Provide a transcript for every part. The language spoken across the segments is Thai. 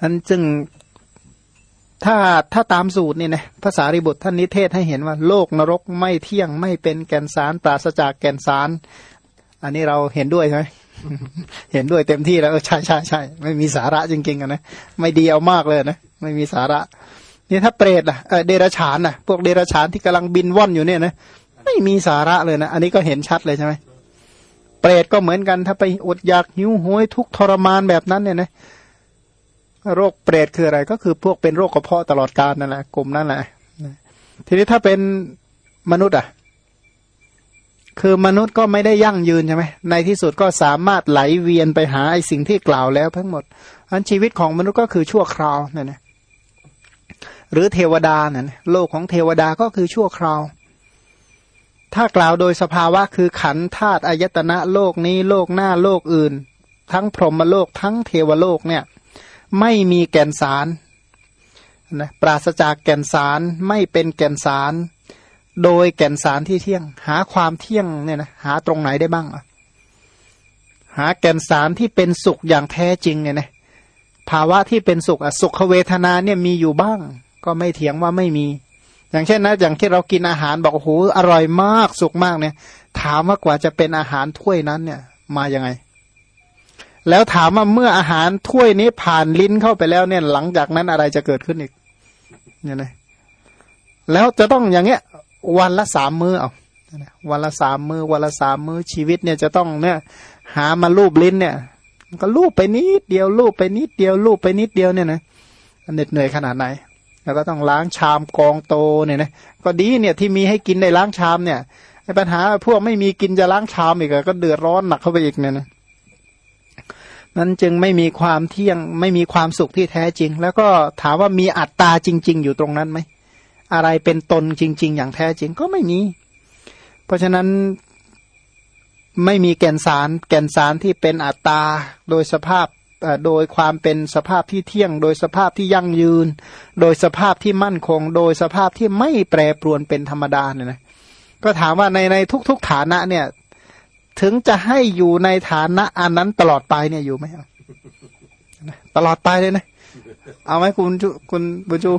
อันจึงถ้าถ้าตามสูตรนี่นะภาษาริบุตรท่านนิเทศให้เห็นว่าโลกนรกไม่เที่ยงไม่เป็นแก่นสารปราศจากแก่นสาร อันนี้เราเห็นด้วยใช่ไหมเห็นด้วยเต็มที่แล้วใช่ใช่ใช่ไม่มีสาระจริงๆกันนะไม่ดีเอามากเลยนะไม่มีสาระ นี่ถ้าเปรตอะเดรัจฉานอะ พวกเดรัจฉานที่กำลังบินว่อนอยู่เนี่ยนะไม่มีสาระเลยนะอันนี้ก็เห็นชัดเลยใช่ไหมเปรตก็เหมือนกันถ้าไปอดอยากหิวโหยทุกทรมานแบบนั้นเนี่ยนะ โรคเปรตคืออะไร ก็คือพวกเป็นโรคกระเพาะตลอดกาลนั่นแหละกลุ่มนั่นแหละทีนี้ถ้าเป็นมนุษย์อะ คือมนุษย์ก็ไม่ได้ยั่งยืนใช่ไหมในที่สุดก็สามารถไหลเวียนไปหาไอ้สิ่งที่กล่าวแล้วทั้งหมดอันชีวิตของมนุษย์ก็คือชั่วคราวนั่นนะหรือเทวดาเนี่ยโลกของเทวดาก็คือชั่วคราว ถ้ากล่าวโดยสภาวะคือขันธาตุอายตนะโลกนี้โลกหน้าโลกอื่น ทั้งพรหมโลกทั้งเทวโลกเนี่ย ไม่มีแก่นสารนะปราศจากแก่นสารไม่เป็นแก่นสาร โดยแก่นสารที่เที่ยง หาความเที่ยงเนี่ยนะหาตรงไหนได้บ้างอะหาแก่นสารที่เป็นสุขอย่างแท้จริงเนี่ยนะภาวะที่เป็นสุขอสุขเวทนาเนี่ยมีอยู่บ้าง ก็ไม่เถียงว่าไม่มี อย่างเช่นนะอย่างที่เรากินอาหารบอกโอ้โหอร่อยมากสุขมากเนี่ย ถามว่ากว่าจะเป็นอาหารถ้วยนั้นเนี่ย มาอย่างไง แล้วถามว่าเมื่ออาหารถ้วยนี้ผ่านลิ้นเข้าไปแล้วเนี่ย หลังจากนั้นอะไรจะเกิดขึ้นอีกเนี่ยนะแล้วจะต้องอย่างเงี้ย วันละสามมือเอาวันละสามมือวันละสามมือชีวิตเนี่ยจะต้องเนี่ย หามาลูบลิ้นเนี่ยก็ลูบไปนิดเดียวลูบไปนิดเดียวลูบไปนิดเดียวเนี่ยนะเหน็ดเหนื่อยขนาดไหน แล้วก็ต้องล้างชามกองโตเนี่ยนะก็ดีเนี่ยที่มีให้กินได้ล้างชามเนี่ยปัญหาพวกไม่มีกินจะล้างชามอีกก็เดือดร้อนหนักเข้าไปอีกเนี่ยนะ นั้นจึงไม่มีความเที่ยงไม่มีความสุขที่แท้จริง แล้วก็ถามว่ามีอัตตาจริง ๆ อยู่ตรงนั้นไหมอะไรเป็นตนจริง ๆ อย่างแท้จริงก็ไม่มี เพราะฉะนั้นไม่มีแก่นสาร แก่นสารที่เป็นอัตตาโดยสภาพโดยความเป็นสภาพที่เที่ยง โดยสภาพที่ยั่งยืน โดยสภาพที่มั่นคง โดยสภาพที่ไม่แปรปรวนเป็นธรรมดาเนี่ยนะก็ถามว่าในในทุก ๆ ฐานะเนี่ย ถึงจะให้อยู่ในฐานะอันนั้นตลอดไปเนี่ยอยู่ไหมตลอดไปเลยนะ เอาไหมคุณคุณบุจู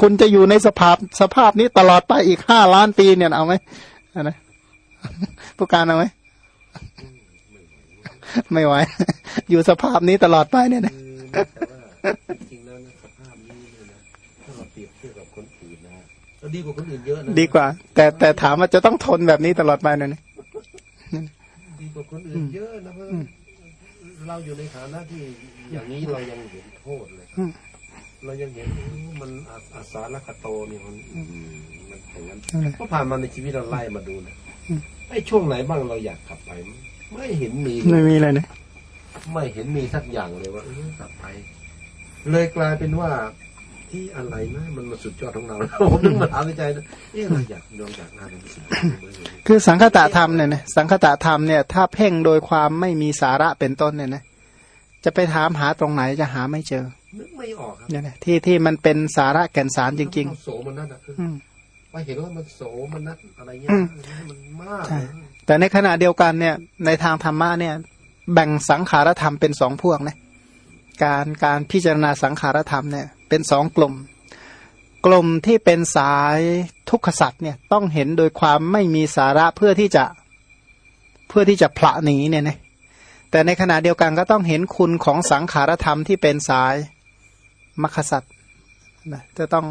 คุณจะอยู่ในสภาพสภาพนี้ตลอดไปอีกห้าล้านปีเนี่ยเอาไหมนะผู้การเอาไหมไม่ไหวอยู่สภาพนี้ตลอดไปเนี่ยนะจริงแล้วนะสภาพนี้เนี่ยนะถ้าเราเปรียบเทียบกับคนอื่นนะดีกว่าคนอื่นเยอะนะดีกว่า แต่แต่ถามว่าจะต้องทนแบบนี้ตลอดไปเนี่ยดี กว่าคนอื่นเยอะนะเพราะเราอยู่ในฐานะที่อย่างนี้เรายังเห็นโทษเลยเรายังเห็นมันอาสาละคโตเนี่ยมันมันอย่างนั้นก็ผ่านมาในชีวิตเราไล่มาดูนะไอ้ช่วงไหนบ้างเราอยากกลับไป ไม่เห็นมีไม่มีเลยนะไม่เห็นมีสักอย่างเลยว่าเออกลับไป เลยกลายเป็นว่า ที่อะไรนะมันมาสุดยอดของเราผมนึกมาถามในใจนะเอ๊ะเราอยากลองอยากอ่านคือสังคตะธรรมเนี่ยนะสังคตะธรรมเนี่ยถ้าเพ่งโดยความไม่มีสาระเป็นต้นเนี่ยนะจะไปถามหาตรงไหนจะหาไม่เจอนึกไม่ออกครับเนี่ยนะที่ที่มันเป็นสาระแก่นสารจริง ๆ โสมันนั่นนะคือไปเห็นว่ามันโสมันนัดอะไรเงี้ยมันมากแต่ในขณะเดียวกันเนี่ย ในทางธรรมะเนี่ย แบ่งสังขารธรรมเป็นสองพวกนะการการพิจารณาสังขารธรรมเนี่ย เป็นสองกลุ่ม กลุ่มที่เป็นสายทุกขสัตว์เนี่ยต้องเห็นโดยความไม่มีสาระเพื่อที่จะเพื่อที่จะพละหนีเนี่ยนะแต่ในขณะเดียวกันก็ต้องเห็นคุณของสังขารธรรมที่เป็นสายมรรคสัตว์นะจะต้อง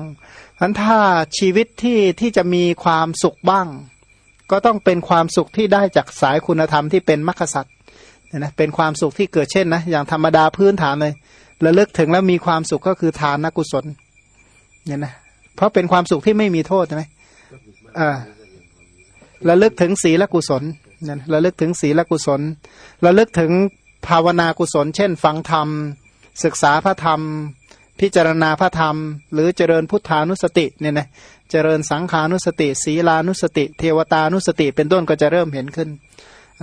พันถ้าชีวิตที่ที่จะมีความสุขบ้าง ก็ต้องเป็นความสุขที่ได้จากสายคุณธรรมที่เป็นมรรคสัตว์นะเป็นความสุขที่เกิดเช่นนะอย่างธรรมดาพื้นฐานเลย ระลึกถึงแล้วมีความสุขก็คือทานนักุศลเนี่ยนะเพราะเป็นความสุขที่ไม่มีโทษใช่ไหมอ่าระลึกถึงศีลกุศลเนี่ยระลึกถึงศีลกุศลระลึกถึงภาวนากุศล เช่น ฟังธรรม ศึกษาพระธรรม พิจารณาพระธรรม หรือเจริญพุทธานุสติเนี่ยนะเจริญสังขานุสติ ศีลานุสติ เทวตานุสติ เป็นต้นก็จะเริ่มเห็นขึ้น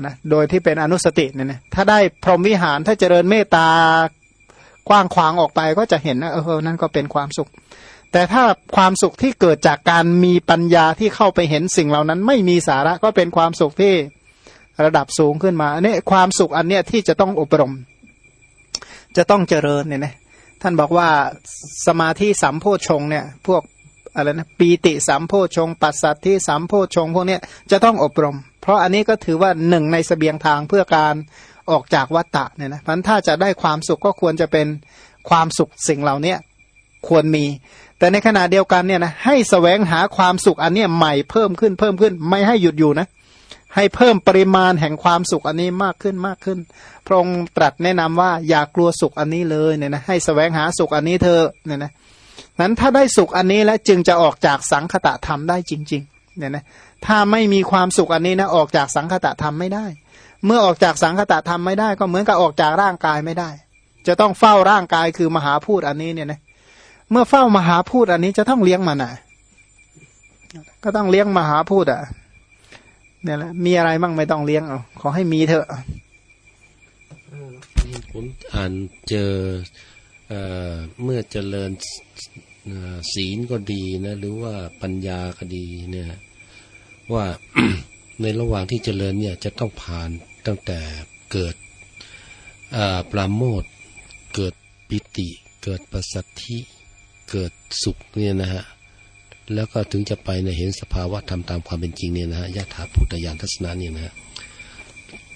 นะโดยที่เป็นอนุสติเนี่ยนะถ้าได้พรหมวิหารถ้าเจริญเมตตา กว้างขวางออกไปก็จะเห็นนะเออนั่นก็เป็นความสุข แต่ถ้าความสุขที่เกิดจากการมีปัญญาที่เข้าไปเห็นสิ่งเหล่านั้น ไม่มีสาระก็เป็นความสุขที่ระดับสูงขึ้นมาอันนี้ความสุขอันเนี้ยที่จะต้องอบรม จะต้องเจริญเนี่ยนะท่านบอกว่าสมาธิสัมโพชงเนี่ย พวกอะไรนะปีติสัมโพชง ปัสสัตทธิสัมโพชงพวกเนี้ยจะต้องอบรม เพราะอันนี้ก็ถือว่าหนึ่งในสเสบียงทางเพื่อการ ออกจากวัฏฏะเนี่ยนะพันถ้าจะได้ความสุขก็ควรจะเป็นความสุขสิ่งเหล่านี้ควรมี แต่ในขณะเดียวกันเนี่ยนะให้สแสวงหาความสุขอันเนี้ยใหม่เพิ่มขึ้นเพิ่มขึ้น ไม่ให้หยุดอยู่นะให้เพิ่มปริมาณแห่งความสุขอันนี้มากขึ้นมากขึ้น พระองค์ตรัสแนะนำว่าอย่ากลัวสุขอันนี้เลยเนี่ยนะให้สแสวงหาสุขอันนี้เธอเนี่ยนะนั้นถ้าได้สุขอันนี้แล้วจึงจะออกจากสังคตะธรรมได้จริงๆเนี่ยนะถ้าไม่มีความสุขอันนี้นะออกจากสังคตะธรรมไม่ได้ เมื่อออกจากสังคตะธรรมไม่ได้ ก็เหมือนกับออกจากร่างกายไม่ได้ จะต้องเฝ้าร่างกายคือมหาพูดอันนี้เนี่ยนะเมื่อเฝ้ามหาพูดอันนี้จะต้องเลี้ยงมันอะ ก็ต้องเลี้ยงมหาพูดอะ เนี่ยแหละมีอะไรบ้างไม่ต้องเลี้ยงเอาขอให้มีเถอะผมอ่านเจอเอ่อเมื่อเจริญศีลก็ดีนะ หรือว่าปัญญาก็ดีเนี่ย ว่า ในระหว่างที่เจริญเนี่ยจะต้องผ่านตั้งแต่เกิดปราโมทเกิดปิติ เกิดปัสสัทธิเกิดสุขเนี่ยนะฮะแล้วก็ถึงจะไปในเห็นสภาวะธรรมตามความเป็นจริงเนี่ยนะฮะยะถาพุทธญาณทัศนะเนี่ยนะฮะ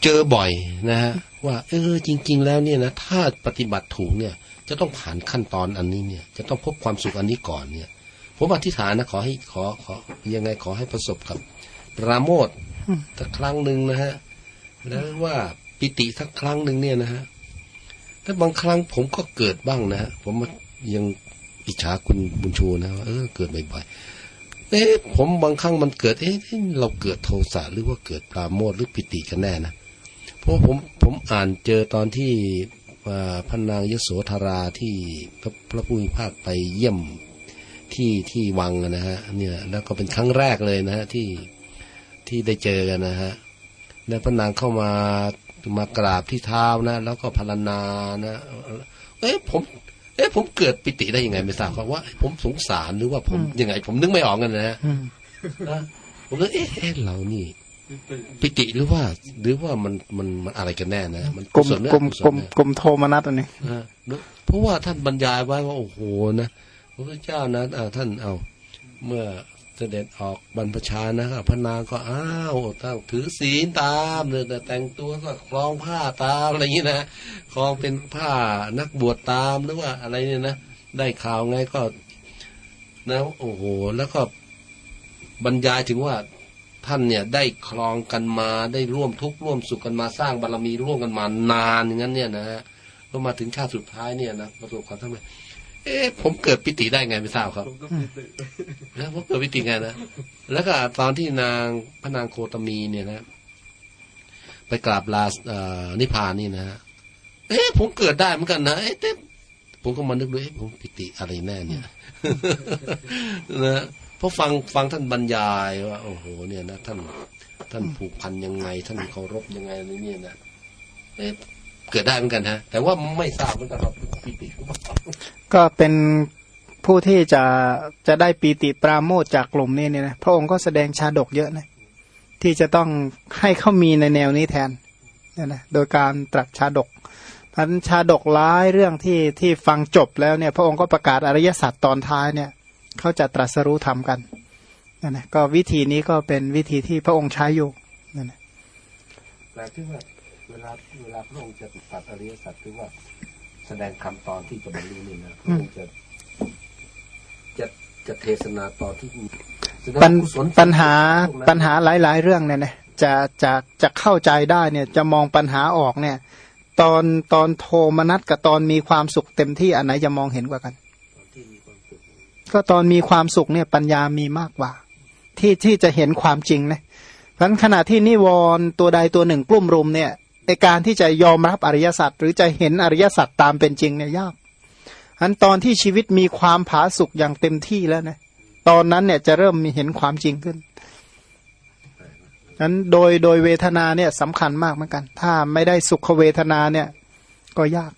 เจอบ่อยนะฮะว่าเออจริง ๆ แล้วเนี่ยนะถ้าปฏิบัติถูกเนี่ยจะต้องผ่านขั้นตอนอันนี้เนี่ย จะต้องพบความสุขอันนี้ก่อนเนี่ยผมอธิษฐานนะขอให้ขอขอยังไงขอให้ประสบกับ ราโมทย์สักครั้งหนึ่งนะฮะแล้วว่าปิติสักครั้งหนึ่งเนี่ยนะฮะแต่บางครั้งผมก็เกิดบ้างนะฮะผมยังอิจฉาคุณบุญชูนะว่าเออเกิดบ่อยๆเอ๊ะผมบางครั้งมันเกิดเอ๊ะเราเกิดโทสะหรือว่าเกิดปราโมทย์หรือปิติกันแน่นะเพราะผมผมอ่านเจอตอนที่อ่าพระนางยโสธราที่พระพระผู้มีพระภาคไปเยี่ยมที่ที่วังอะนะฮะเนี่ยแล้วก็เป็นครั้งแรกเลยนะฮะที่ ที่ได้เจอกันนะฮะแล้วพระนางเข้ามามากราบที่เท้านะ แล้วก็พรรณนานะเอ๊ะผม เอ๊ะผมเกิดปิติได้ยังไงไม่ทราบครับว่าผมสงสารหรือว่าผมยังไง ผมนึกไม่ออกกันนะฮะผมก็เอ๊ะเรานี่ปิติหรือว่า หรือว่ามันมันมันอะไรกันแน่นะมันกลมกลมกลมกลมโทมนัสอันนี้เพราะว่าท่านบรรยายไว้ว่าโอ้โหนะพระพุทธเจ้านะท่านเอา เมื่อ เสด็จออกบรรพชานะครับพนางก็อ้าวตั้งถือศีลตามเนี่ยแต่แต่งตัวก็คล้องผ้าตามอะไรอย่างนี้นะคลองเป็นผ้านักบวชตามหรือว่าอะไรเนี่ยนะได้ข่าวไงก็นะโอ้โหแล้วก็บรรยายถึงว่าท่านเนี่ยได้คลองกันมาได้ร่วมทุกข์ร่วมสุขกันมาสร้างบารมีร่วมกันมานานอย่างนั้นเนี่ยนะฮะก็มาถึงชาติสุดท้ายเนี่ยนะประสบความสำเร็จ เอ๊ะผมเกิดปิติได้ไงไม่ทราบครับนะผมเกิดปิติไงนะแล้วก็ตอนที่นางพระนางโคตมีเนี่ยนะ ไปกราบลาเอ่อนิพพานนี่นะฮะเอ๊ะผมเกิดได้เหมือนกันนะเอ๊ะแต่ผมก็มานึกดูเอ๊ะผมปิติอะไรแน่เนี่ยนะเพราะฟังฟังท่านบรรยายว่าโอ้โห เนี่ยนะท่านท่านผูกพันยังไง ท่านเคารพยังไงอะไรเนี่ยนะเอ๊ะเกิดได้เหมือนกันฮะ แต่ว่าไม่ทราบเหมือนกันว่าปิติหรือเปล่า ก็เป็นผู้ที่จะจะได้ปีติปราโมทจากกลุ่มนี้เนี่ยนะพระองค์ก็แสดงชาดกเยอะนะที่จะต้องให้เขามีในแนวนี้แทนเนี่ยนะโดยการตรัสชาดกพันชาดกร้ายเรื่องที่ที่ฟังจบแล้วเนี่ย พระองค์ก็ประกาศอริยสัจตอนท้ายเนี่ยเขาจะตรัสรู้ธรรมกันนั่นนะก็วิธีนี้ก็เป็นวิธีที่พระองค์ใช้อยู่นั่นนะแปลที่ว่าเวลาเวลาพระองค์จะตัดอริยสัจคือว่า แสดงคำตอนที่จะบรรลุนี่นะพระองค์จะจะจะเทศนาตอนที่แสดงปัญกุศลปัญหาพวกนั้นปัญหาหลาย ๆ เรื่องเนี่ยนะจะจะจะเข้าใจได้เนี่ย จะมองปัญหาออกเนี่ย ตอนตอนโทมนัสกับตอนมีความสุขเต็มที่อันไหนจะมองเห็นกว่ากันที่มีความสุขก็ตอนมีความสุขเนี่ยปัญญามีมากกว่า ที่ที่จะเห็นความจริงนะเพราะฉะนั้นขณะที่นิวรณ์ตัวใดตัวหนึ่งกลุ่มรุมเนี่ย ในการที่จะยอมรับอริยสัจหรือจะเห็นอริยสัจตามเป็นจริงเนี่ยยากอันตอนที่ชีวิตมีความผาสุกอย่างเต็มที่แล้วนะตอนนั้นเนี่ยจะเริ่มมีเห็นความจริงขึ้นนั้นโดยโดยเวทนาเนี่ยสำคัญมากเหมือนกัน ถ้าไม่ได้สุขเวทนาเนี่ยก็ยาก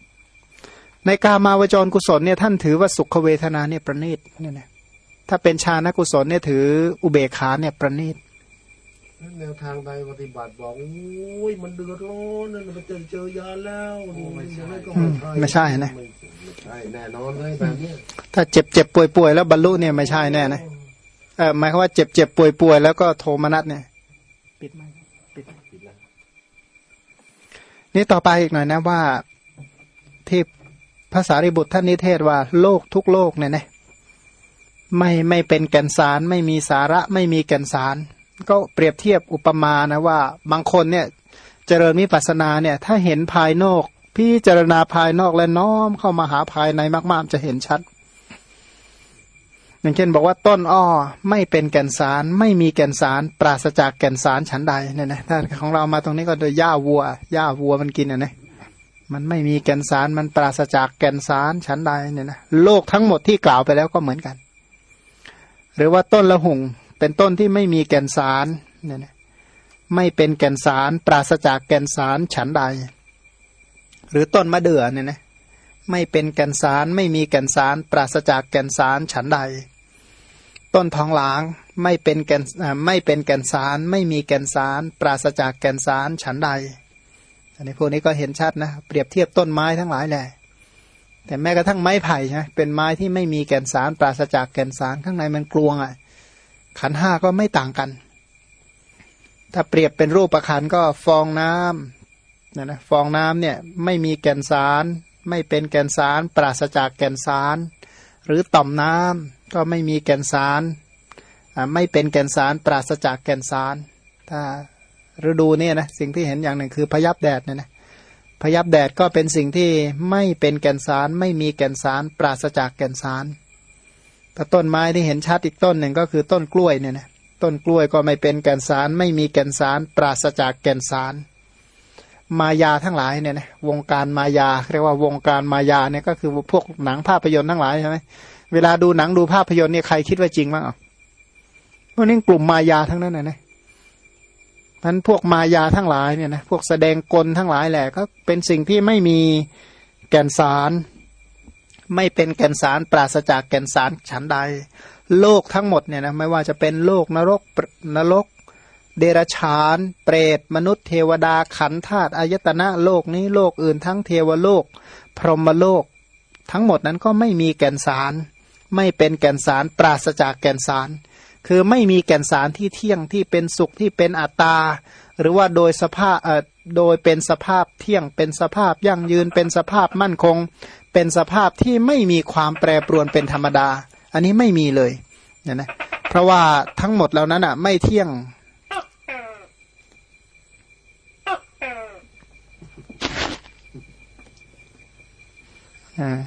ในกามาวจรกุศลเนี่ยท่านถือว่าสุขเวทนาเนี่ยประณีตเนี่ยนะถ้าเป็นชาณกุศลเนี่ยถืออุเบกขาเนี่ยประณีต แนวทางใดปฏิบัติบอกโอ้ยมันเดือดร้อนนั่นมันเจอเจอยาแล้วนี่อืมไม่ใช่นะไม่ใช่แน่นอนเลยแบบเนี้ยถ้าเจ็บเจ็บป่วยป่วยแล้วบรรลุเนี่ยไม่ใช่แน่นะเออหมายความว่าเจ็บเจ็บป่วยป่วยแล้วก็โทมนัสเนี่ยปิดไหมปิดผิดแล้วนี่ต่อไปอีกหน่อยนะว่าที่ภาษาริบุตรท่านนิเทศว่าโลกทุกโลกเนี่ยนะไม่ไม่เป็นแก่นสาร ไม่มีสาระไม่มีแก่นสาร ก็เปรียบเทียบอุปมานะว่าบางคนเนี่ยเจริญวิปัสสนาเนี่ยถ้าเห็นภายนอกพิจารณาภายนอกและน้อมเข้ามาหาภายในมากๆจะเห็นชัด อย่างเช่นบอกว่าต้นอ้อไม่เป็นแก่นสาร ไม่มีแก่นสาร ปราศจากแก่นสารฉันใดเนี่ยนะถ้าของเรามาตรงนี้ก็โดยหญ้าวัวหญ้าวัวมันกินอะนะมันไม่มีแก่นสารมันปราศจากแก่นสารฉันใดเนี่ยนะโลกทั้งหมดที่กล่าวไปแล้วก็เหมือนกัน หรือว่าต้นละหุง เป็นต้นที่ไม่มีแก่นสารเนี่ยนะไม่เป็นแก่นสาร ปราศจากแก่นสารฉันใด หรือต้นมะเดื่อเนี่ยนะไม่เป็นแก่นสารไม่มีแก่นสาร ปราศจากแก่นสารฉันใด ต้นทองหลางไม่เป็นแก่นไม่เป็นแก่นสาร ไม่มีแก่นสาร ปราศจากแก่นสารฉันใด อันนี้พวกนี้ก็เห็นชัดนะเปรียบเทียบต้นไม้ทั้งหลายแหละแต่แม้กระทั่งไม้ไผ่ใช่ไหมเป็นไม้ที่ไม่มีแก่นสาร ปราศจากแก่นสารข้างในมันกลวงอะ ขันห้าก็ไม่ต่างกัน ถ้าเปรียบเป็นรูปประคันก็ฟองน้ำนะนะฟองน้ำเนี่ยไม่มีแก่นสาร ไม่เป็นแก่นสาร ปราศจากแก่นสาร หรือต่อมน้ำก็ไม่มีแก่นสารไม่เป็นแก่นสารปราศจากแก่นสาร ถ้าฤดูเนี่ยนะสิ่งที่เห็นอย่างหนึ่งคือพยับแดดเนี่ยนะพยับแดดก็เป็นสิ่งที่ไม่เป็นแก่นสาร ไม่มีแก่นสาร ปราศจากแก่นสาร แต่ต้นไม้ที่เห็นชัดอีกต้นหนึ่งก็คือต้นกล้วยเนี่ยนะต้นกล้วยก็ไม่เป็นแก่นสาร ไม่มีแก่นสาร ปราศจากแก่นสาร มายาทั้งหลายเนี่ยนะวงการมายาเรียกว่าวงการมายาเนี่ยก็คือพวกหนังภาพยนตร์ทั้งหลายใช่ไหมเวลาดูหนังดูภาพยนตร์เนี่ยใครคิดว่าจริงบ้างอะพวกนี้กลุ่มมายาทั้งนั้นนะนะนั้นพวกมายาทั้งหลายเนี่ยนะพวกแสดงกลทั้งหลายแหละก็เป็นสิ่งที่ไม่มีแก่นสาร ไม่เป็นแก่นสารปราศจากแก่นสารฉันใด โลกทั้งหมดเนี่ยนะไม่ว่าจะเป็นโลกนรกนรก เดรัจฉาน เปรต มนุษย์เทวดาขันธาตุอายตนะโลกนี้โลกอื่นทั้งเทวโลก พรหมโลก ทั้งหมดนั้นก็ไม่มีแก่นสาร ไม่เป็นแก่นสารปราศจากแก่นสาร คือไม่มีแก่นสารที่เที่ยงที่เป็นสุขที่เป็นอัตตา หรือว่าโดยสภาพเอ่อโดยเป็นสภาพเที่ยงเป็นสภาพยั่งยืนเป็นสภาพมั่นคง เป็นสภาพที่ไม่มีความแปรปรวนเป็นธรรมดา อันนี้ไม่มีเลยเนี่ยนะเพราะว่าทั้งหมดเหล่านั้นอะ ไม่เที่ยง อ่า